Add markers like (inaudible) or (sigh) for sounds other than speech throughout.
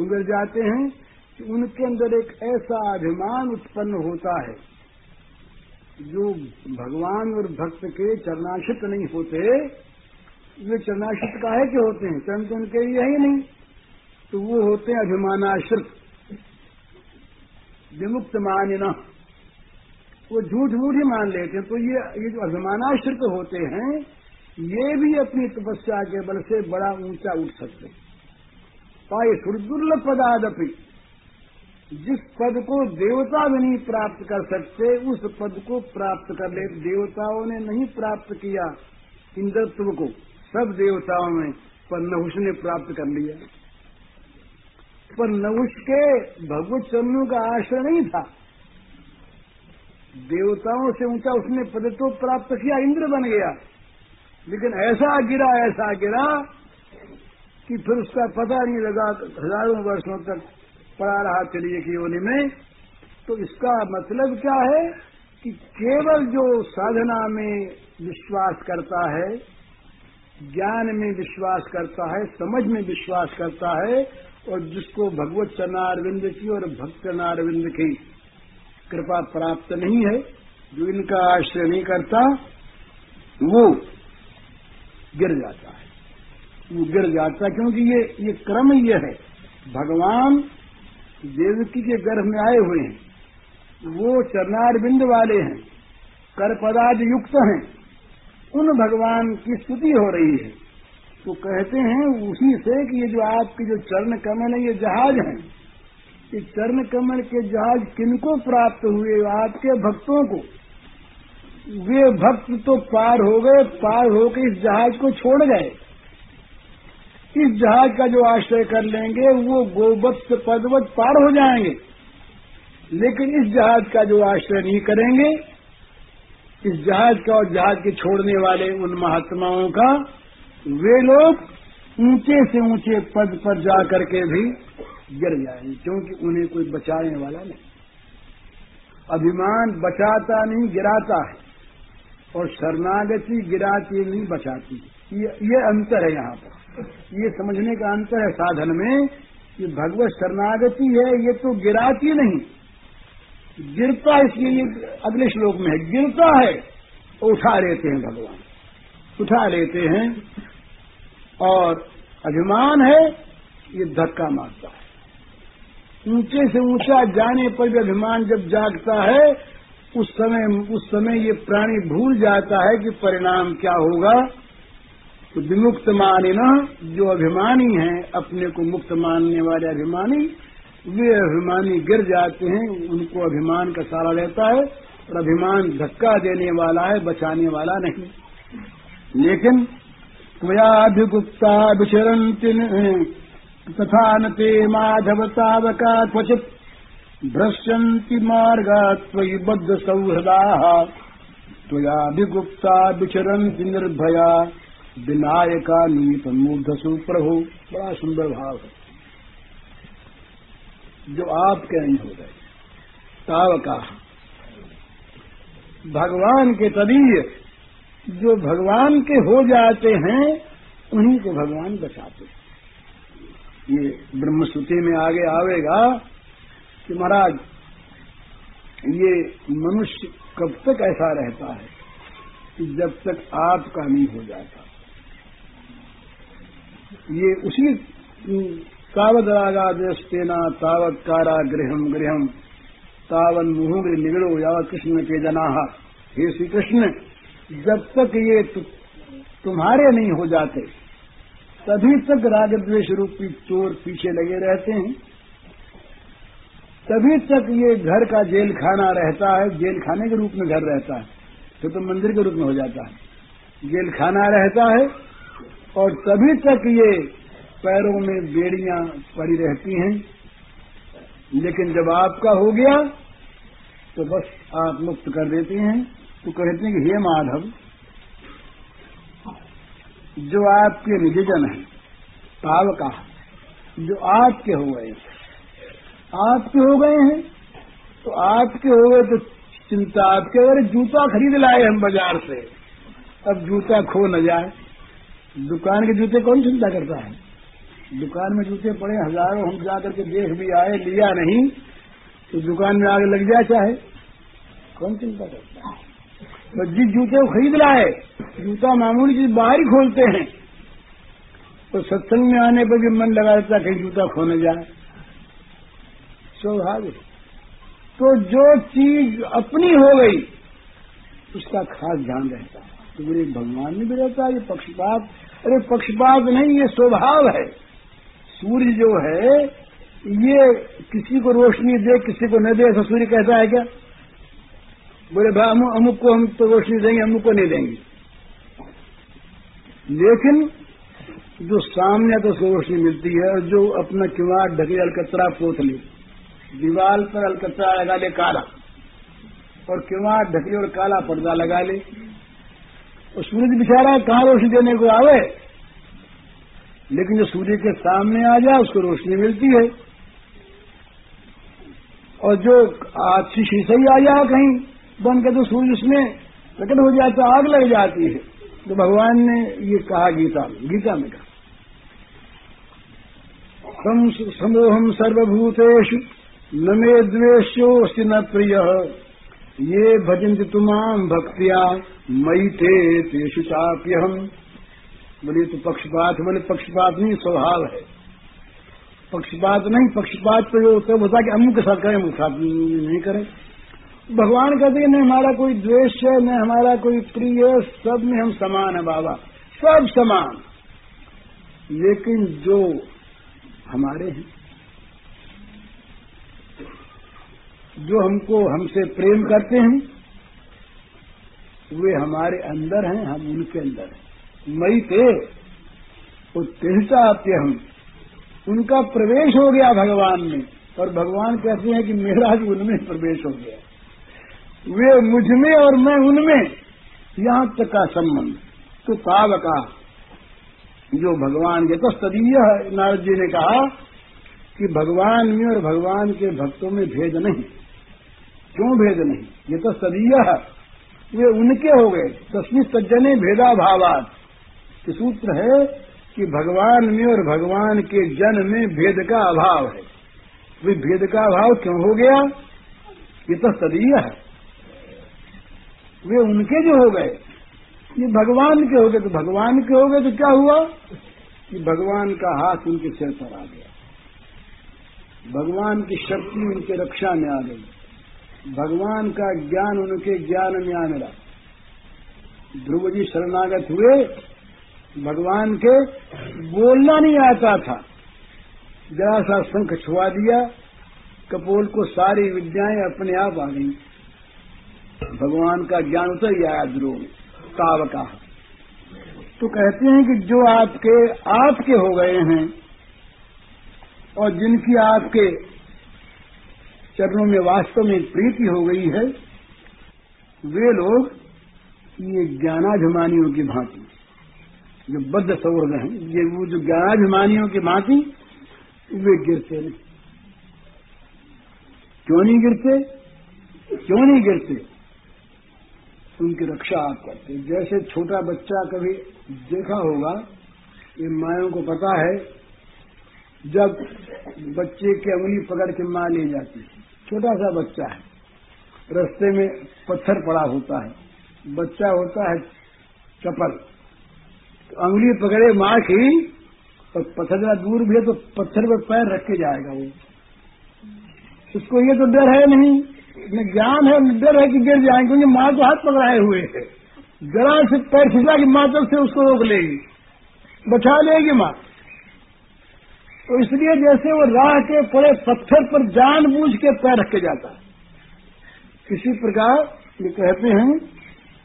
गिर जाते हैं कि उनके अंदर एक ऐसा अभिमान उत्पन्न होता है जो भगवान और भक्त के चरणाशित नहीं होते। वे चरणाशित काहे के होते हैं? चरण तो उनके लिए ही नहीं। तो वो होते हैं अभिमानाश्रित। विमुक्त मानना। वो झूठ मूठ ही मान लेते हैं। तो ये ये जो अभिमानाश्रित होते हैं, ये भी अपनी तपस्या के बल से बड़ा ऊँचा उठ सकते पाए सुरदुर्लभ पदादपि जिस पद को देवता भी नहीं प्राप्त कर सकते, उस पद को प्राप्त कर ले। देवताओं ने नहीं प्राप्त किया इंद्रत्व को। सब देवताओं में पर नहुष ने प्राप्त कर लिया। पर नहुष के भगवत चरणों का आश्रय नहीं था। देवताओं से ऊँचा उसने पद तो प्राप्त किया, इंद्र बन गया। लेकिन ऐसा गिरा ऐसा गिरा कि फिर उसका पता नहीं लगा, हज़ारों वर्षों तक पड़ा रहा चलिए की योनि में तो इसका मतलब क्या है कि केवल जो साधना में विश्वास करता है, ज्ञान में विश्वास करता है, समझ में विश्वास करता है, और जिसको भगवत चरणारविंद की और भक्त चरणारविंद की कृपा प्राप्त नहीं है, जो इनका आश्रय नहीं करता, वो गिर जाता है। गिर जाता क्योंकि ये ये क्रम ये है। भगवान देवकी के गर्भ में आए हुए हैं। वो चरणार बिंद वाले हैं कर युक्त हैं। उन भगवान की स्तुति हो रही है। तो कहते हैं उसी से कि ये जो आपके जो चरण कमल है, ये जहाज़ हैं। ये चरण कमल के जहाज़ किनको प्राप्त हुए? आपके भक्तों को। वे भक्त तो पार हो गए, पार होकर इस जहाज़ को छोड़ गए। इस जहाज़ का जो आश्रय कर लेंगे वो गोवत्स पदवत पार हो जाएँगे। लेकिन इस जहाज़ का जो आश्रय नहीं करेंगे इस जहाज़ का और जहाज़ के छोड़ने वाले उन महात्माओं का वे लोग ऊँचे से ऊँचे पद पर जा करके भी गिर जाएँगे क्योंकि उन्हें कोई बचाने वाला नहीं। अभिमान बचाता नहीं गिराता है और शरणागति गिराती नहीं बचाती ये, ये अंतर है यहाँ पर। ये समझने का अंतर है साधन में कि भगवत शरणागति है, ये तो गिराती नहीं। गिरता इसलिए अगले श्लोक में है, गिरता है तो उठा लेते हैं भगवान। उठा लेते हैं और अभिमान है, ये धक्का मारता है। ऊँचे से ऊँचा जाने पर भी अभिमान जब जागता है, उस समय उस समय ये प्राणी भूल जाता है कि परिणाम क्या होगा। तो विमुक्त माने न, जो अभिमानी हैं, अपने को मुक्त मानने वाले अभिमानी, वे अभिमानी गिर जाते हैं, उनको अभिमान का सारा रहता है, और अभिमान धक्का देने वाला है, बचाने वाला नहीं। लेकिन त्वयाभिगुप्ता विचरन्ति तथा न ते माधवतावका क्वचित भ्रश्यन्ति मार्गा त्वयि बद्ध सौहृदाः त्वयाभिगुप्ता विचरन्ति निर्भया। विनायका नीत मूर्ध सुप्रभु। बड़ा सुंदर भाव है। जो आपके नहीं हो गए ताव का भगवान के तदीय जो भगवान के हो जाते हैं, उन्हीं को भगवान बचाते ये ब्रह्मश्रुति में आगे आवेगा कि महाराज, ये मनुष्य कब तक ऐसा रहता है कि जब तक आपका नहीं हो जाता। ये उसी तावत रागादेस्तेना तावत कारा गृहम गृहम तावन मुहुग्र निगड़ो यावत कृष्ण के जनाह हे श्री कृष्ण जब तक ये तु, तुम्हारे नहीं हो जाते तभी तक राग द्वेष रूपी चोर पीछे लगे रहते हैं। तभी तक ये घर का जेल खाना रहता है जेल खाने के रूप में घर रहता है फिर तो मंदिर के रूप में हो जाता है। जेल खाना रहता है और तभी तक ये पैरों में बेड़ियाँ पड़ी रहती हैं। लेकिन जब आपका हो गया तो बस आप मुक्त कर देती हैं। तो कहते हैं कि, हे माधव, जो आपके निजजन हैं, पावका, जो आपके हो गए आपके हो गए हैं तो आपके हो गए तो चिंता आपके, अरे जूता खरीद लाए हम बाज़ार से, अब जूता खो न जाए। दुकान के जूते कौन चिंता करता है? दुकान में जूते पड़े, हज़ारों हम जाकर के देख भी आए, लिया नहीं तो दुकान में आगे लग जाए चाहे। कौन चिंता करता है? तो जिस जूते को खरीद रहा है, जूता मामूली चीज़ बाहर ही खोलते हैं। तो सत्संग में आने पर भी मन लगा देता कहीं जूता खोने जाए। स्वाभाविक तो जो चीज़ अपनी हो गई, उसका खास ध्यान रहता है। तो मेरे भगवान में भी है ये पक्षपात? अरे, पक्षपात नहीं, ये स्वभाव है। सूर्य जो है, ये किसी को रोशनी दे, किसी को न दे, ऐसा सूर्य कहता है क्या? बोले भाई अमुक अमुक को हम तो रोशनी देंगे, अमुक को नहीं देंगे। लेकिन जो सामने तो रोशनी मिलती है, और जो अपना किवाड़ ढके अलकतरा पोत ले। दीवार पर अलकतरा लगा ले, काला। और किवाड़ ढके और काला पर्दा लगा ले। और सूरज बिचारा कहाँ रोशनी देने को आवे? लेकिन जो सूर्य के सामने आ जाए, उसको रोशनी मिलती है। और जो अच्छी शीशा ही आ जाए कहीं, बन के तो सूर्य उसमें प्रकट हो जाता आग लग जाती है। तो भगवान ने ये कहा गीता में गीता में कहा समोहम सर्वभूतेषु, न मे द्वेश्योस्ति न प्रिय। ये भजंत तुमाम भक्तिया मई थे तेषु चाप्यहम। बोले तो पक्षपात बोले पक्षपात नहीं, स्वभाव है। पक्षपात नहीं, पक्षपात तो ये तो होता कि अमुक के साथ करें, अमुक साथ नहीं करें। भगवान कहते हैं, न हमारा कोई द्वेष है, न हमारा कोई प्रिय है, सब में हम समान है, बाबा। सब समान। लेकिन जो हमारे हैं जो हमको हमसे प्रेम करते हैं, वे हमारे अंदर हैं, हम उनके अंदर हैं। मई थे वो तिहता आते हम। उनका प्रवेश हो गया भगवान में, और भगवान कहते हैं कि मेरा भी उनमें प्रवेश हो गया। वे मुझमें और मैं उनमें, यहाँ तक का संबंध। तो ताव का जो भगवान के तो तदीय नारद जी ने कहा कि भगवान में और भगवान के भक्तों में भेद नहीं। क्यों भेद नहीं? ये तो सदीय है। वे उनके हो गए। तस्वीर सज्जने भेदा भावात कि सूत्र है कि भगवान में और भगवान के जन में भेद का अभाव है। वे भेद का अभाव क्यों हो गया? ये तो सदीय है। वे उनके जो हो गए। ये भगवान के हो गए। तो भगवान के हो गए तो क्या हुआ? कि भगवान का हाथ उनके सिर पर आ गया। भगवान की शक्ति उनके रक्षा में आ गई। भगवान का ज्ञान उनके ज्ञान में आने लगा। ध्रुव जी शरणागत हुए। भगवान के बोलना नहीं आता था। जरा सा शंख छुआ दिया। कपोल को सारी विद्याएँ अपने आप आ गई। भगवान का ज्ञान उतर गया ध्रुव काव का तो कहते हैं कि जो आपके आपके हो गए हैं और जिनकी आपके चरणों में वास्तव में प्रीति हो गई है। वे लोग ये ज्ञानाभिमानियों की भांति, जो बद्ध सौर्ग हैं, ये वो जो ज्ञानाभिमानियों की भांति, वे गिरते नहीं। क्यों नहीं गिरते? क्यों नहीं गिरते? उनकी रक्षा आप करते। जैसे छोटा बच्चा कभी देखा होगा, ये मायों को पता है, जब बच्चे की अंगुली पकड़ के माँ ले जाती छोटा सा बच्चा है। रास्ते में पत्थर पड़ा होता है। बच्चा होता है चपल तो अंगुली पकड़े माँ की और पत्थर जरा दूर भी है तो पत्थर पर पैर रख के जाएगा वो। उसको ये तो डर है नहीं। न ज्ञान है, डर है कि गिर जाएँगे क्योंकि माँ तो हाथ पकड़ाए हुए है। जरा से पैर खिंचा की माँ तब से उसको रोक लेगी। बचा लेगी माँ। तो इसलिए जैसे वो राह के पड़े पत्थर पर जान बूझ के पैर रख के जाता है। इसी प्रकार ये कहते हैं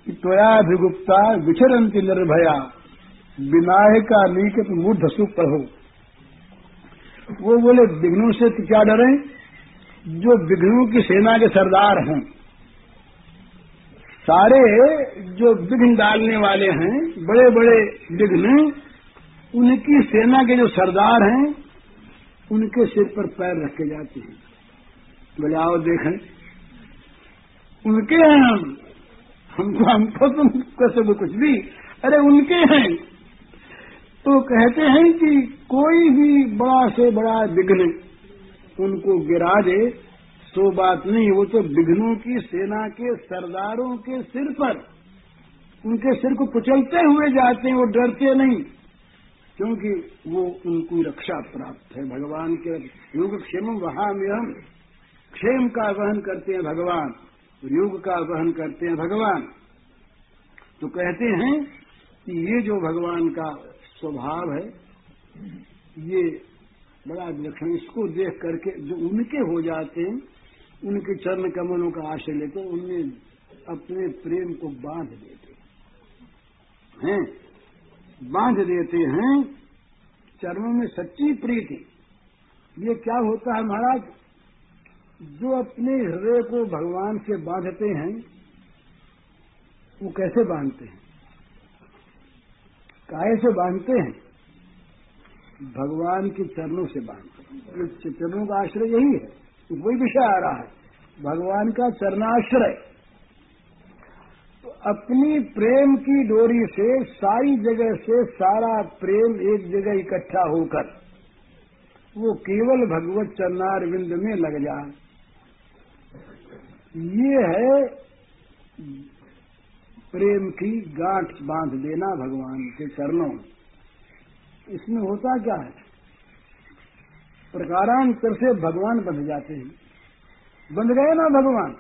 कि त्वयाभिगुप्ता विचरंती निर्भया विनायका नीकत मूर्ध सुख हो वो बोले, विघ्नों से तो क्या डरे? जो विघ्नों की सेना के सरदार हैं। सारे जो विघ्न डालने वाले हैं बड़े बड़े विघ्न, उनकी सेना के जो सरदार हैं उनके सिर पर पैर रखे जाते हैं। बोले, आओ देखें। उनके हैं हम। हमको हमको तुम कैसे वो कुछ भी। अरे, उनके हैं। तो कहते हैं कि कोई भी बड़ा से बड़ा विघ्न उनको गिरा दे तो बात नहीं, वो तो विघ्नों की सेना के सरदारों के सिर पर, उनके सिर को कुचलते हुए जाते हैं, वो डरते नहीं। क्योंकि वो उनको रक्षा प्राप्त है भगवान के युग क्षेम वहाँ में हम क्षेम का वहन करते हैं भगवान, योग का वहन करते हैं भगवान। तो कहते हैं कि ये जो भगवान का स्वभाव है, ये बड़ा विलक्षण इसको देख करके जो उनके हो जाते हैं, उनके चरण कमलों का आश्रय लेते उनमें अपने प्रेम को बाँध देते हैं? बाँध देते हैं, चरणों में सच्ची प्रीति। ये क्या होता है महाराज? जो अपने हृदय को भगवान से बांधते हैं, वो कैसे बांधते हैं? काय से बांधते हैं? भगवान के चरणों से बांधते हैं। चरणों का आश्रय यही है। वही विषय आ रहा है। भगवान का चरणाश्रय। अपनी प्रेम की डोरी से सारी जगह से सारा प्रेम एक जगह इकट्ठा होकर, वो केवल भगवत चरणार विंद में लग जाए। ये है प्रेम की गांठ बाँध देना भगवान के चरणों इसमें होता क्या है? प्रकारांतर से भगवान बंध जाते हैं। बंध गए ना भगवान?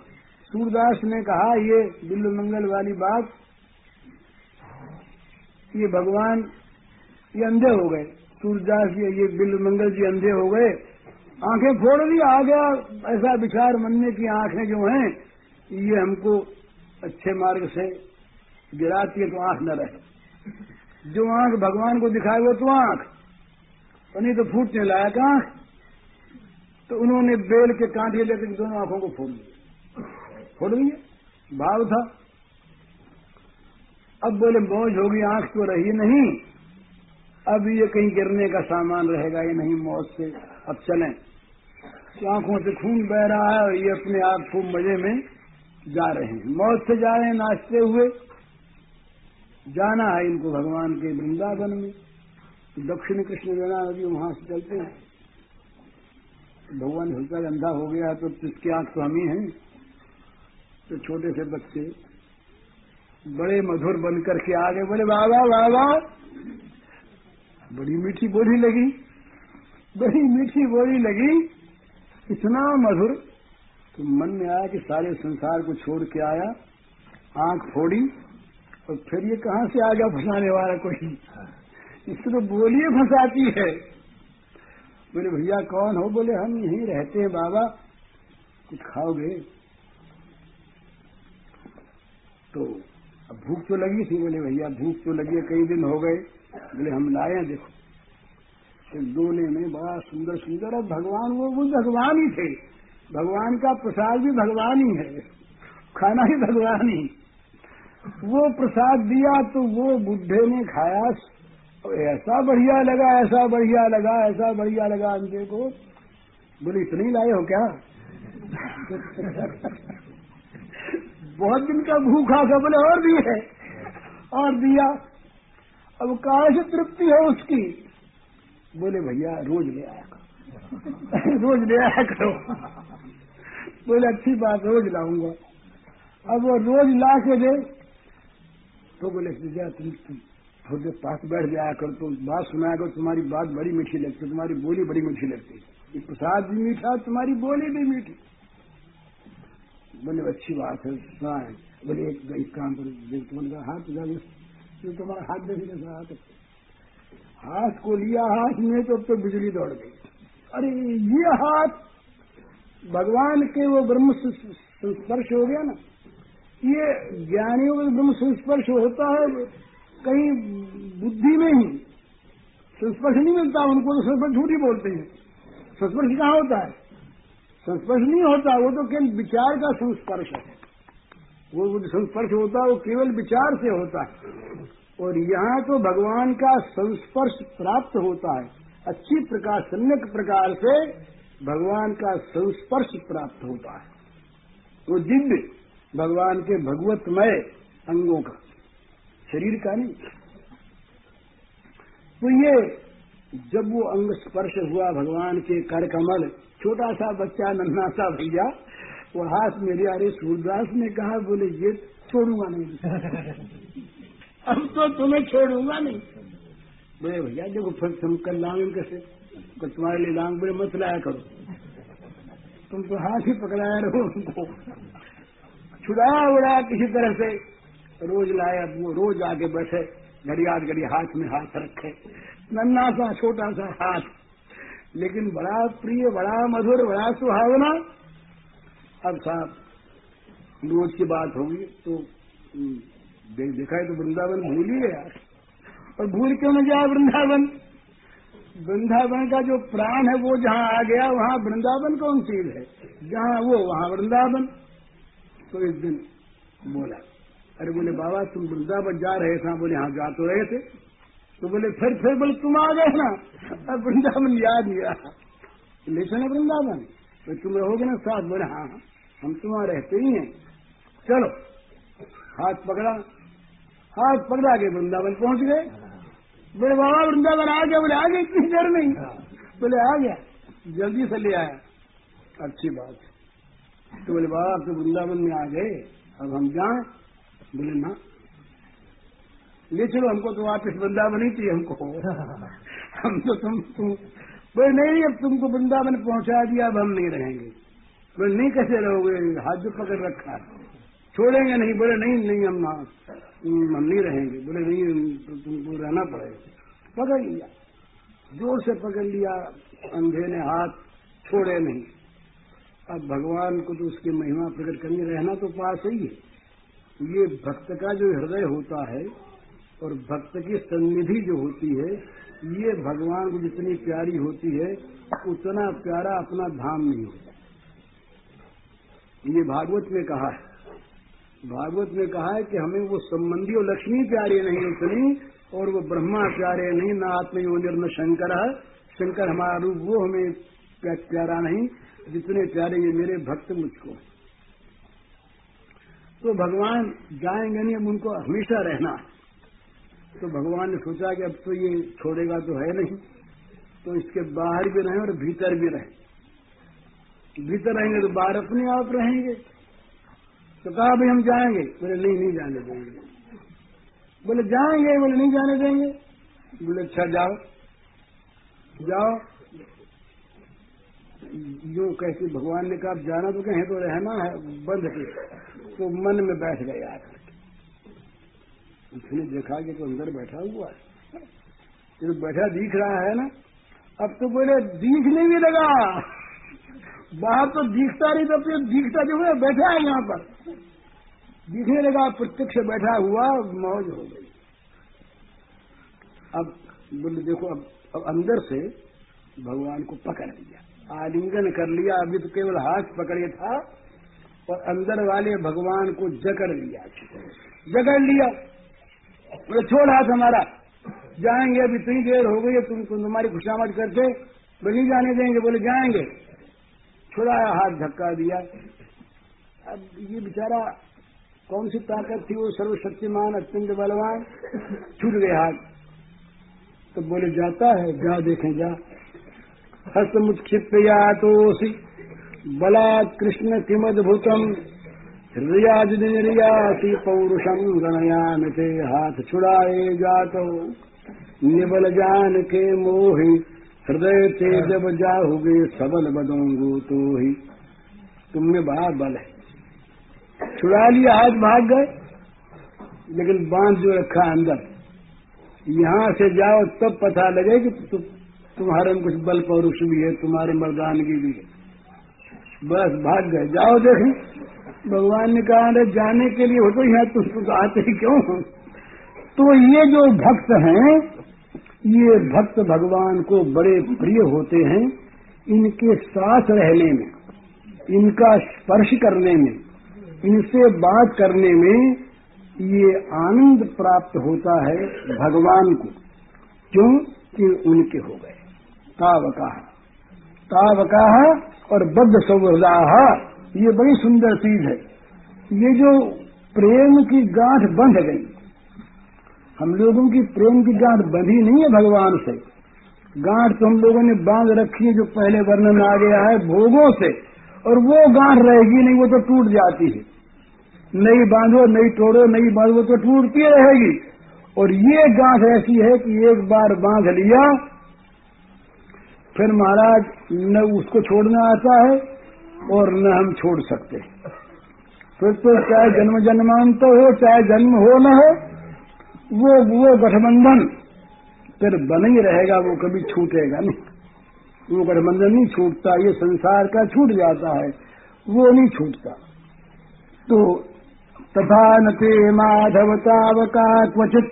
सूरदास ने कहा, ये बिल्लु मंगल वाली बात, ये भगवान, ये अंधे हो गए। सूरदास जी ये बिल्लु मंगल जी अंधे हो गए। आँखें फोड़ दी, आ गया ऐसा विचार मनने की आँखें जो हैं, ये हमको अच्छे मार्ग से गिराती है तो आँख न रहे। जो आँख भगवान को दिखाए, वो तो आँख। तो नहीं तो फूटने लायक आँख। तो उन्होंने बेल के कांटे लेकर दोनों आँखों को फोड़ दिया। छोड़ भाव था अब बोले, मौज होगी, आँख तो रही नहीं। अब ये कहीं गिरने का सामान रहेगा ये नहीं मौत से अब चलें। तो आँखों से खून बह रहा है और ये अपने आप खूब मज़े में जा रहे हैं। मौत से जा रहे हैं, नाचते हुए। जाना है इनको भगवान के वृंदावन में। दक्षिण कृष्ण जना नदी वहाँ से चलते हैं। भगवान हल्का अंधा हो गया तो किसकी आँख तो हम ही हैं। तो छोटे से बच्चे बड़े मधुर बनकर के आ गए बोले बाबा बाबा बड़ी मीठी बोली लगी, बड़ी मीठी बोली लगी, इतना मधुर। तो मन में आया कि सारे संसार को छोड़ के आया, आँख फोड़ी, और फिर ये कहाँ से आ गया फंसाने वाला कोई? इसको तो बोलिए फंसाती है। बोले, भैया, कौन हो? बोले, हम यहीं रहते हैं, बाबा। कुछ खाओगे? तो अब भूख तो लगी थी, बोले भैया भूख तो लगी कई दिन हो गए। बोले, हम लाए देखो। दोने में बड़ा सुंदर सुंदर और भगवान वो वो भगवान ही थे। भगवान का प्रसाद भी भगवान ही है। खाना ही भगवान ही। वो प्रसाद दिया तो वो बुद्धे ने खाया। ऐसा बढ़िया लगा, ऐसा बढ़िया लगा, ऐसा बढ़िया लगा। अंधे को बोले, इतनी लाए हो क्या? बहुत दिन का भूखा था बोले और भी है। और दिया, अब कहा तृप्ति है उसकी। बोले, भैया, रोज ले आया करो। (laughs) रोज ले आया करो। बोले, अच्छी बात, रोज लाऊँगा। अब वो रोज ला के दे। तो बोले, भैया, तुम थोड़े पास बैठ जाया करो। तो बात सुनाया करो। तुम्हारी बात बड़ी मीठी लगती तुम्हारी बोली बड़ी मीठी लगती प्रसाद भी मीठा, तुम्हारी बोली भी मीठी। बोले अच्छी बात है है बोले, एक एक काम करो तुम्हारे हाथ जो तुम्हारा हाथ देखने कैसा हाथ हाथ को लिया, हाथ में तो तो बिजली दौड़ गई। अरे, ये हाथ भगवान के वो ब्रह्म संस्पर्श हो गया ना। ये ज्ञानियों का ब्रह्म संस्पर्श होता है कहीं बुद्धि में ही। संस्पर्श नहीं मिलता, उनको तो संस्पर्श झूठी बोलते हैं। संस्पर्श कहाँ होता है? संस्पर्श नहीं होता, वो तो केवल विचार का संस्पर्श है। वो संस्पर्श होता है, वो केवल विचार से होता है। और यहाँ तो भगवान का संस्पर्श प्राप्त होता है। अच्छी प्रकार, सम्यक प्रकार से भगवान का संस्पर्श प्राप्त होता है। वो दिव्य भगवान के भगवतमय अंगों का। शरीर का नहीं। तो ये जब वो अंग स्पर्श हुआ भगवान के कर कमल छोटा सा बच्चा नन्ना सा भैया, वो हाथ मेरे अरे सूरदास ने कहा, बोले, ये छोड़ूँगा नहीं। (laughs) अब तो तुम्हें छोड़ूँगा नहीं। बोले, भैया, देखो, फिर तुम कल लाएँगे कैसे तुम्हारे लिए लांग बोले मत लाया करो। तुम तो हाथ ही पकड़ाया रहो उनको। छुड़ाया उड़ा किसी तरह से। रोज लाया वो रोज आके बैठे, घड़ियाल, घड़ी हाथ में हाथ रखे। नन्ना सा छोटा सा हाथ। लेकिन बड़ा प्रिय बड़ा मधुर बड़ा सुहावना। अब साहब रोज की बात होगी तो हम्म, देखा है तो वृंदावन भूल ही गया। और भूल क्यों न जाए वृंदावन? वृंदावन का जो प्राण है वो जहाँ आ गया वहाँ वृंदावन कौन चीज़ है? जहाँ वो वहाँ वृंदावन। तो इस दिन बोला अरे बोले बाबा तुम वृंदावन जा रहे थे बोले हाँ जा तो रहे थे। तो बोले फिर फिर बोले तुम आ गए ना। अब वृंदावन याद नहीं रहा। ले चले वृंदावन। तो तुम रहोगे ना साथ? बोले हाँ, हाँ हम तुम्हारा रहते ही हैं। चलो हाथ पकड़ा। हाथ पकड़ा के वृंदावन पहुँच गए। बोले बाबा वृंदावन आ गया। बोले आ गया इतनी देर नहीं। बोले आ गया जल्दी से ले आया। अच्छी बात। तो बोले बाबा आप तो वृंदावन में आ गए। अब हम जाए। बोले ना ले चलो, हमको तो वापिस वृंदावन ही चाहिए हमको। हम तो तुम तुम, बोले, नहीं, अब तुमको वृंदावन पहुँचा दिया, अब हम नहीं रहेंगे। बोले, नहीं, कैसे रहोगे? हाथ जो पकड़ रखा है। छोड़ेंगे नहीं, बोले, नहीं नहीं, हम हम नहीं रहेंगे। बोले, नहीं तो तुमको रहना पड़ेगा। पकड़ लिया। ज़ोर से पकड़ लिया, अंधे ने हाथ छोड़े नहीं। अब भगवान को तो उसकी महिमा प्रकट करनी, रहना तो पास ही है। ये भक्त का जो हृदय होता है और भक्त की सन्निधि जो होती है, ये भगवान को जितनी प्यारी होती है, उतना प्यारा अपना धाम नहीं होता। ये भागवत में कहा है। भागवत में कहा है कि हमें वो संबंधी और लक्ष्मी प्यारे नहीं, उतनी, और वो ब्रह्मा प्यारे नहीं, न आत्मयोनिर, न शंकर है। शंकर हमारा रूप, वो हमें प्यारा नहीं। जितने प्यारे ये मेरे भक्त मुझको। तो भगवान जाएँगे नहीं उनको हमेशा रहना तो भगवान ने सोचा कि अब तो ये छोड़ेगा तो है नहीं। तो इसके बाहर भी रहें और भीतर भी रहें। भीतर रहेंगे तो बाहर अपने आप रहेंगे। तो कहा भाई हम जाएँगे? बोले, नहीं नहीं जाने देंगे। बोले, जाएँगे? बोले, नहीं जाने देंगे। बोले अच्छा जाओ। जाओ। जो कैसे भगवान ने कहा जाना तो कहें तो रहना है, बंद के तो मन में बैठ गए यार उसने देखा कि तो अंदर बैठा हुआ है। जो बैठा दिख रहा है ना अब तो बोले दिखने भी लगा। बाहर तो दिखता नहीं तो फिर दिखता जो है? बैठा है यहाँ पर। दिखने लगा प्रत्यक्ष बैठा हुआ मौज हो गई। अब बोले देखो अब, अब अंदर से भगवान को पकड़ लिया। आलिंगन कर लिया अभी तो केवल हाथ पकड़े था और अंदर वाले भगवान को जकड़ लिया। जकड़ लिया। बोले, छोड़ हाथ हमारा। जाएँगे, अभी इतनी देर हो गई है, तुम तुम्हारी खुशामद करके नहीं जाने देंगे। बोले, जाएँगे। छुड़ाया हाथ धक्का दिया। अब ये बेचारा कौन सी ताकत थी, वो सर्वशक्तिमान, अत्यंत बलवान, छूट गए हाथ। तो बोले, जाता है, जा, देखें, जा। हस्तमुत्क्षिप्त या तो बला कृष्ण किमद्भुतम। हृदयाज निर्यासी पौरुषम गणयान थे हाथ छुड़ाए जातो। निबल जान के मोही हृदय ते जब जाओगे सबल बदोंगो तो ही तुमने बड़ा बल है। छुड़ा लिया हाथ भाग गए लेकिन बाँध जो रखा अंदर यहाँ से जाओ तब पता लगे कि तु, तुम्हारे में कुछ बल पौरुष भी है तुम्हारे मर्दानगी भी है। बस भाग गए जाओ देखें। भगवान ने कहा, अरे, जाने के लिए हो तो यहाँ तुम तो आते ही क्यों? तो ये जो भक्त हैं, ये भक्त भगवान को बड़े प्रिय होते हैं इनके साथ रहने में, इनका स्पर्श करने में, इनसे बात करने में ये आनंद प्राप्त होता है भगवान को, क्यों? कि उनके हो गए। तावका तावका और बद्ध सौहृदा ये बड़ी सुंदर चीज़ है। ये जो प्रेम की गांठ बंध गई, हम लोगों की प्रेम की गांठ बंधी नहीं है भगवान से। गांठ तो हम लोगों ने बाँध रखी है जो पहले वर्णन आ गया है भोगों से, और वो गांठ रहेगी नहीं, वो तो टूट जाती है। नई बांधो, नई तोड़ो, नई बांधो तो टूटती रहेगी। और ये गांठ ऐसी है कि एक बार बाँध लिया, फिर महाराज न उसको छोड़ना आता है और न हम छोड़ सकते। फिर तो चाहे जन्म जन्मांतर हो, चाहे जन्म हो न हो, वो वो गठबंधन फिर बन ही रहेगा, वो कभी छूटेगा नहीं। वो गठबंधन नहीं छूटता, ये संसार का छूट जाता है, वो नहीं छूटता। तो तथा नते माधवतावका क्वचित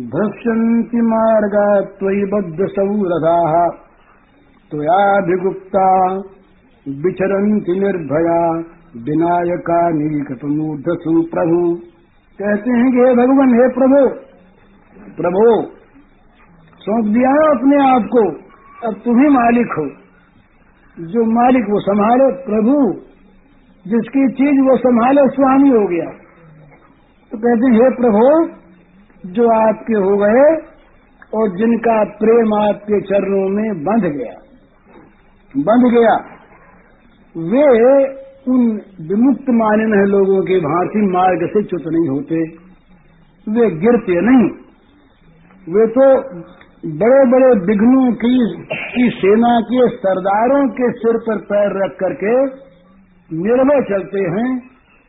भ्रष्यन्ति मार्गा त्वयि बद्ध सौरधा त्वयाभिगुप्ता विचरन्ति निर्भया विनायका नीकतमूर्धसु प्रभु कहते हैं कि हे भगवान, हे प्रभु प्रभु, सौंप दिया अपने आप को, अब तुम ही मालिक हो। जो मालिक वो संभाले, प्रभु, जिसकी चीज़ वो संभाले, स्वामी हो गया। तो कहते हैं, हे प्रभु, जो आपके हो गए और जिनका प्रेम आपके चरणों में बंध गया बंध गया वे उन विमुक्त मानन लोगों के भांति मार्ग से च्युत नहीं होते। वे गिरते नहीं। वे तो बड़े बड़े विघ्नों की, की सेना के सरदारों के सिर पर पैर रख करके निर्भय चलते हैं।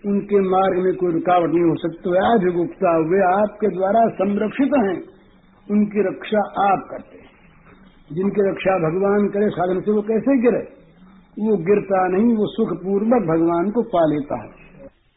उनके मार्ग में कोई रुकावट नहीं हो सकती। है आज गुप्ता वे आपके द्वारा संरक्षित हैं। उनकी रक्षा आप करते हैं। जिनकी रक्षा भगवान करे साधन से वो कैसे गिरे? वो गिरता नहीं वो सुखपूर्वक भगवान को पा लेता है।